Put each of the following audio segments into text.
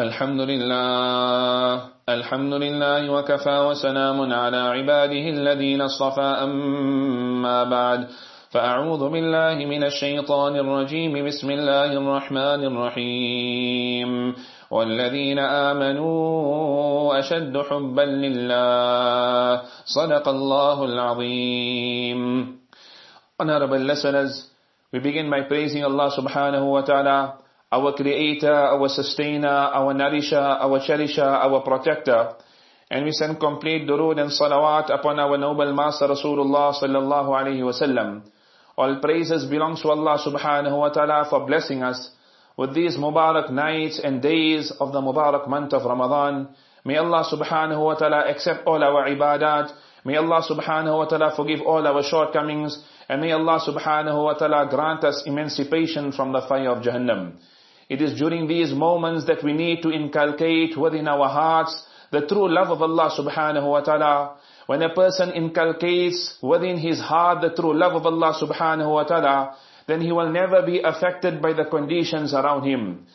الحمد لله الحمد لله وكفى وسلام على عباده الذين اصطفى. أما بعد فأعوذ بالله من الشيطان الرجيم. بسم الله الرحمن الرحيم. والذين آمنوا أشد حبا لله. صدق الله العظيم. Honorable listeners, we begin by praising Allah subhanahu wa ta'ala, our creator, our sustainer, our nourisher, our cherisher, our protector. And we send complete durood and salawat upon our noble master Rasulullah sallallahu alayhi wa sallam. All praises belong to Allah subhanahu wa ta'ala for blessing us with these Mubarak nights and days of the Mubarak month of Ramadan. May Allah subhanahu wa ta'ala accept all our ibadat. May Allah subhanahu wa ta'ala forgive all our shortcomings. And may Allah subhanahu wa ta'ala grant us emancipation from the fire of Jahannam. It is during these moments that we need to inculcate within our hearts the true love of Allah subhanahu wa ta'ala. When a person inculcates within his heart the true love of Allah subhanahu wa ta'ala, then he will never be affected by the conditions around him.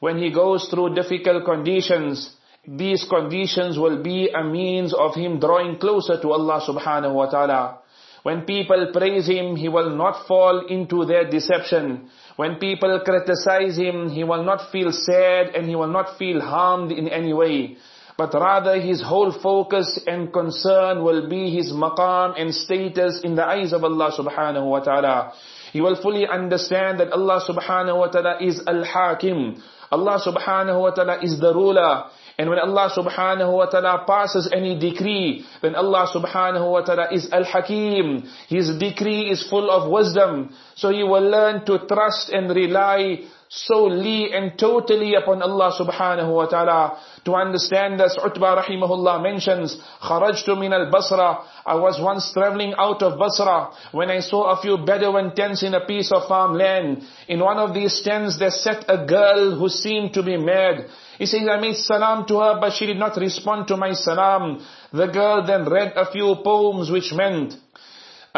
When he goes through difficult conditions, these conditions will be a means of him drawing closer to Allah subhanahu wa ta'ala. When people praise him, he will not fall into their deception. When people criticize him, he will not feel sad and he will not feel harmed in any way. But rather his whole focus and concern will be his maqam and status in the eyes of Allah subhanahu wa ta'ala. He will fully understand that Allah subhanahu wa ta'ala is al-hakim. Allah subhanahu wa ta'ala is the ruler. And when Allah subhanahu wa ta'ala passes any decree, then Allah subhanahu wa ta'ala is al-hakim. His decree is full of wisdom. So he will learn to trust and rely solely and totally upon Allah subhanahu wa ta'ala. To understand this, Utbah rahimahullah mentions, خَرَجْتُ مِنَ الْبَصْرَةِ I was once traveling out of Basra when I saw a few Bedouin tents in a piece of farmland. In one of these tents there sat a girl who seemed to be mad. He says, I made salam to her but she did not respond to my salam. The girl then read a few poems which meant,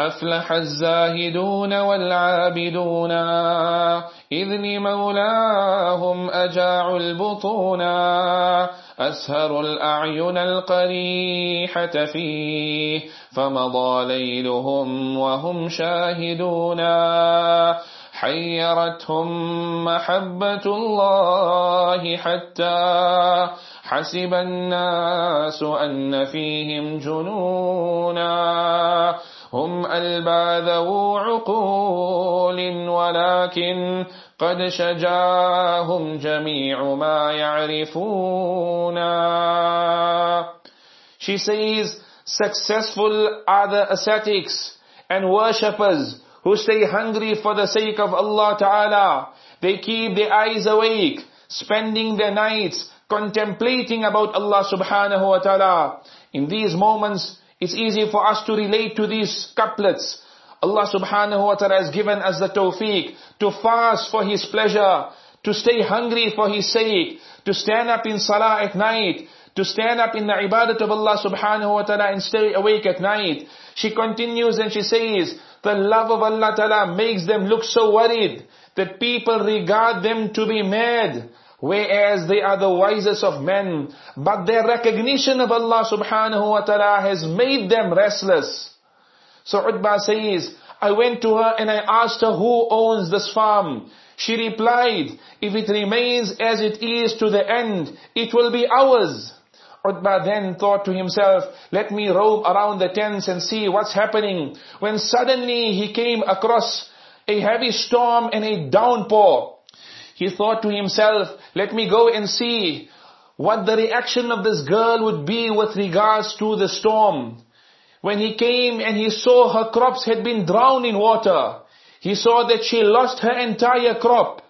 أفلح الزاهدون والعابدون. إذ لمولاهم أجاعوا البطون. أسهروا الأعين القريحة فيه. فمضى ليلهم وهم شاهدون. حيرتهم محبة الله حتى حسب الناس أن فيهم جنونا. هم ألبى ذو عقول ولكن قد شجاهم جميع ما يعرفون She says, successful are the ascetics and worshippers who stay hungry for the sake of Allah Ta'ala. They keep their eyes awake, spending their nights contemplating about Allah Subhanahu Wa Ta'ala. In these moments, it's easy for us to relate to these couplets. Allah Subhanahu Wa Ta'ala has given us the tawfiq to fast for His pleasure, to stay hungry for His sake, to stand up in salah at night, to stand up in the ibadat of Allah subhanahu wa ta'ala and stay awake at night. She continues and she says, the love of Allah ta'ala makes them look so worried that people regard them to be mad, whereas they are the wisest of men. But their recognition of Allah subhanahu wa ta'ala has made them restless. So Utbah says, I went to her and I asked her who owns this farm. She replied, if it remains as it is to the end, it will be ours. Utbah then thought to himself, let me roam around the tents and see what's happening. When suddenly he came across a heavy storm and a downpour. He thought to himself, let me go and see what the reaction of this girl would be with regards to the storm. When he came and he saw her crops had been drowned in water, he saw that she lost her entire crop.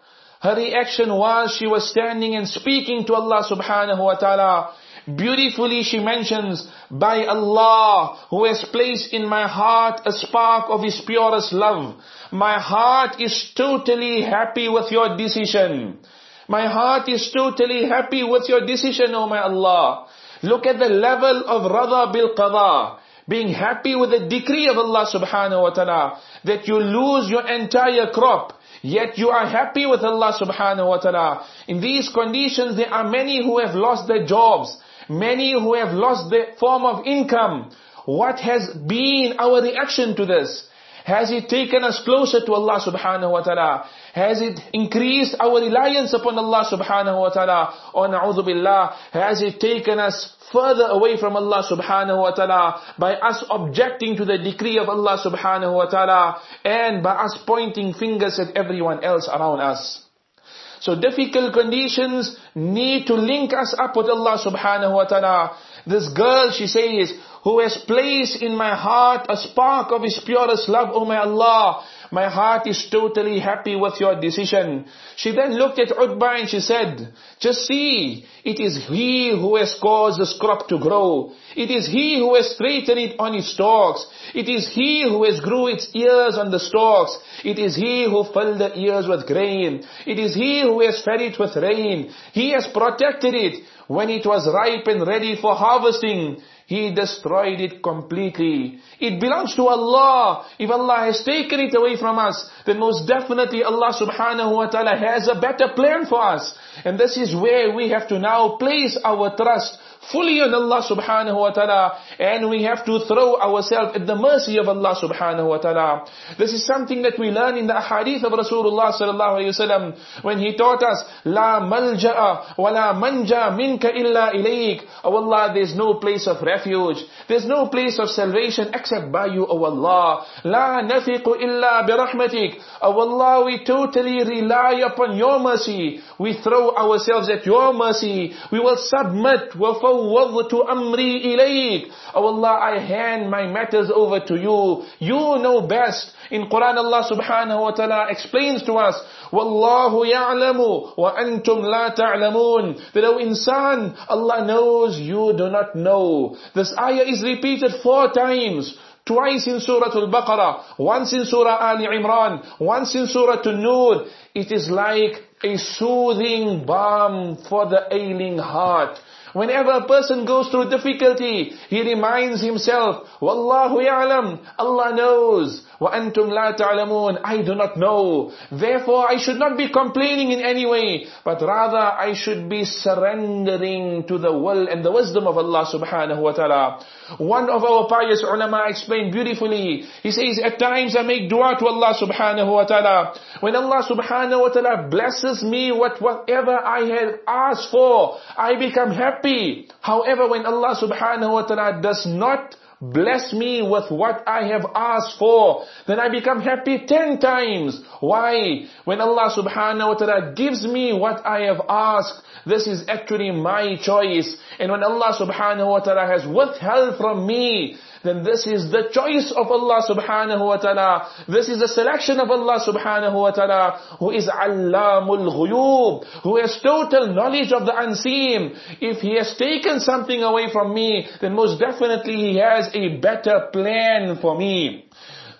Her reaction was she was standing and speaking to Allah subhanahu wa ta'ala. Beautifully she mentions, by Allah who has placed in my heart a spark of His purest love. My heart is totally happy with your decision. My heart is totally happy with your decision, O my Allah. Look at the level of radha bil qada. Being happy with the decree of Allah subhanahu wa ta'ala. That you lose your entire crop. Yet you are happy with Allah subhanahu wa ta'ala. In these conditions, there are many who have lost their jobs. Many who have lost their form of income. What has been our reaction to this? Has it taken us closer to Allah subhanahu wa ta'ala? Has it increased our reliance upon Allah subhanahu wa ta'ala? Or na'udhu billah, has it taken us further away from Allah subhanahu wa ta'ala by us objecting to the decree of Allah subhanahu wa ta'ala and by us pointing fingers at everyone else around us. So difficult conditions need to link us up with Allah subhanahu wa ta'ala. This girl, she says, who has placed in my heart a spark of His purest love, O my Allah. My heart is totally happy with your decision. She then looked at Utbah and she said, just see, it is he who has caused this crop to grow. It is he who has straightened it on its stalks. It is he who has grew its ears on the stalks. It is he who filled the ears with grain. It is he who has fed it with rain. He has protected it when it was ripe and ready for harvesting. He destroyed it completely. It belongs to Allah. If Allah has taken it away from us, then most definitely Allah subhanahu wa ta'ala has a better plan for us. And this is where we have to now place our trust fully on Allah subhanahu wa ta'ala and we have to throw ourselves at the mercy of Allah subhanahu wa ta'ala. This is something that we learn in the hadith of Rasulullah sallallahu alayhi wasallam when he taught us, La malja'a wa la manja minka illa ilayk. Oh Allah, there's no place of refuge. There's no place of salvation except by you, O oh Allah. La nathiqu illa birahmatik. Oh Allah, we totally rely upon your mercy. We throw ourselves at your mercy. We will submit. We'll فَوَّضْتُ أَمْرِي إِلَيْكَ Oh Allah, I hand my matters over to you. You know best. In Quran, Allah subhanahu wa ta'ala explains to us, وَاللَّهُ يَعْلَمُ وَأَنْتُمْ لَا تَعْلَمُونَ That, O insan, Allah knows, you do not know. This ayah is repeated four times. Twice in Surah Al-Baqarah, once in Surah Ali Imran, once in Surah An-Nur. It is like a soothing balm for the ailing heart. Whenever a person goes through difficulty, he reminds himself, Wallahu ya'lam, Allah knows. وَأَنْتُمْ لَا تَعْلَمُونَ I do not know. Therefore, I should not be complaining in any way, but rather I should be surrendering to the will and the wisdom of Allah subhanahu wa ta'ala. One of our pious ulama explained beautifully. He says, at times I make dua to Allah subhanahu wa ta'ala. When Allah subhanahu wa ta'ala blesses me with whatever I had asked for, I become happy. However, when Allah subhanahu wa ta'ala does not bless me with what I have asked for, then I become happy ten times. Why? When Allah subhanahu wa ta'ala gives me what I have asked, this is actually my choice. And when Allah subhanahu wa ta'ala has withheld from me, then this is the choice of Allah subhanahu wa ta'ala. This is the selection of Allah subhanahu wa ta'ala, who is Allamul Ghuyub, who has total knowledge of the unseen. If He has taken something away from me, then most definitely He has a better plan for me.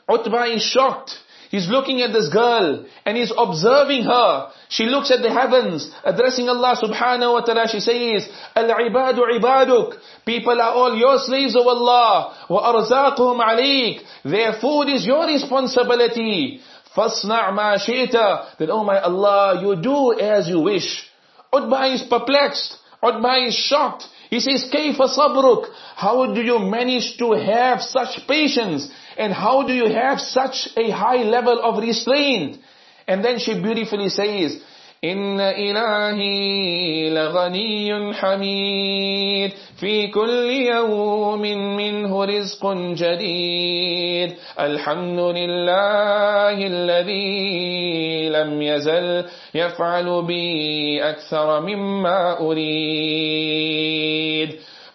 Utbah is shocked. He's looking at this girl and he's observing her. She looks at the heavens, addressing Allah subhanahu wa ta'ala. She says, Al-ibadu ibaduk. People are all your slaves of Allah. Wa arzaquhum alik. Their food is your responsibility. Fasna' ma shi'ta. That, oh my Allah, you do as you wish. Utbah is perplexed. Utbah is shocked. He says, كَيْفَ صَبْرُكَ How do you manage to have such patience? And how do you have such a high level of restraint? And then she beautifully says, إن إلهي لغني حميد في كل يوم منه رزق جديد الحمد لله الذي لم يزل يفعل بي أكثر مما أريد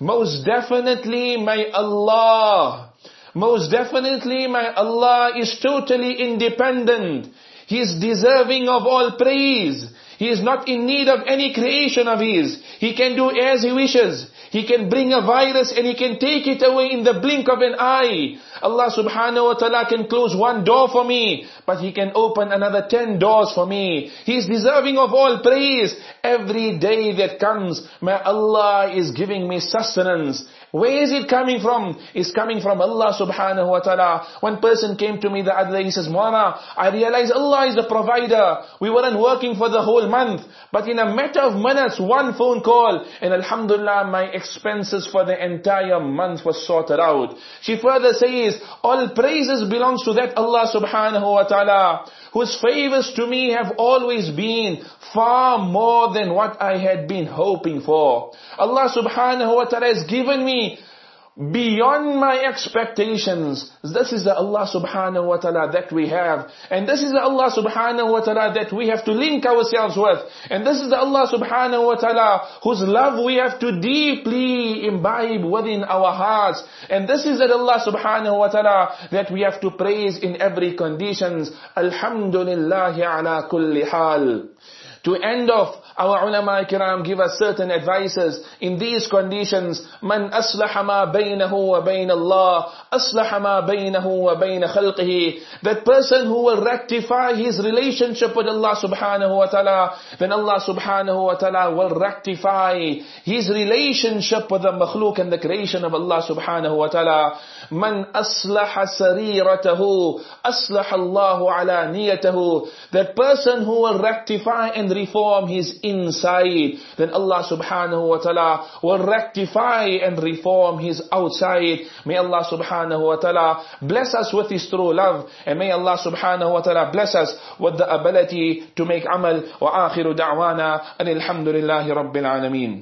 Most definitely my Allah Most definitely my Allah is totally independent. He is deserving of all praise. He is not in need of any creation of His. He can do as He wishes. He can bring a virus and He can take it away in the blink of an eye. Allah subhanahu wa ta'ala can close one door for me, but He can open another ten doors for me. He is deserving of all praise. Every day that comes, my Allah is giving me sustenance. Where is it coming from? It's coming from Allah subhanahu wa ta'ala. One person came to me the other day, he says, Moulana, I realize Allah is the provider. We weren't working for the whole month. But in a matter of minutes, one phone call, and alhamdulillah, my expenses for the entire month was sorted out. She further says, all praises belongs to that Allah subhanahu wa ta'ala, whose favors to me have always been far more than what I had been hoping for. Allah subhanahu wa ta'ala has given me beyond my expectations. This is the Allah subhanahu wa ta'ala that we have. And this is the Allah subhanahu wa ta'ala that we have to link ourselves with. And this is the Allah subhanahu wa ta'ala whose love we have to deeply imbibe within our hearts. And this is the Allah subhanahu wa ta'ala that we have to praise in every conditions. Alhamdulillah ala kulli hal. To end off, our ulama kiram give us certain advices in these conditions. Man aslaha ma baynahu wa bayn Allah, aslaha ma baynahu wa bayn khalqihi. That person who will rectify his relationship with Allah subhanahu wa ta'ala, then Allah subhanahu wa ta'ala will rectify his relationship with the makhluk and the creation of Allah subhanahu wa ta'ala. Man aslaha sariratahu, aslaha Allahu ala niyatahu. That person who will rectify and reform his inside, then Allah subhanahu wa ta'ala will rectify and reform his outside. May Allah subhanahu wa ta'ala bless us with his true love, and may Allah subhanahu wa ta'ala bless us with the ability to make amal. Wa akhiru da'wana, and alhamdulillahi rabbil alameen.